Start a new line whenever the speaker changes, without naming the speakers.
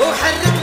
وحرك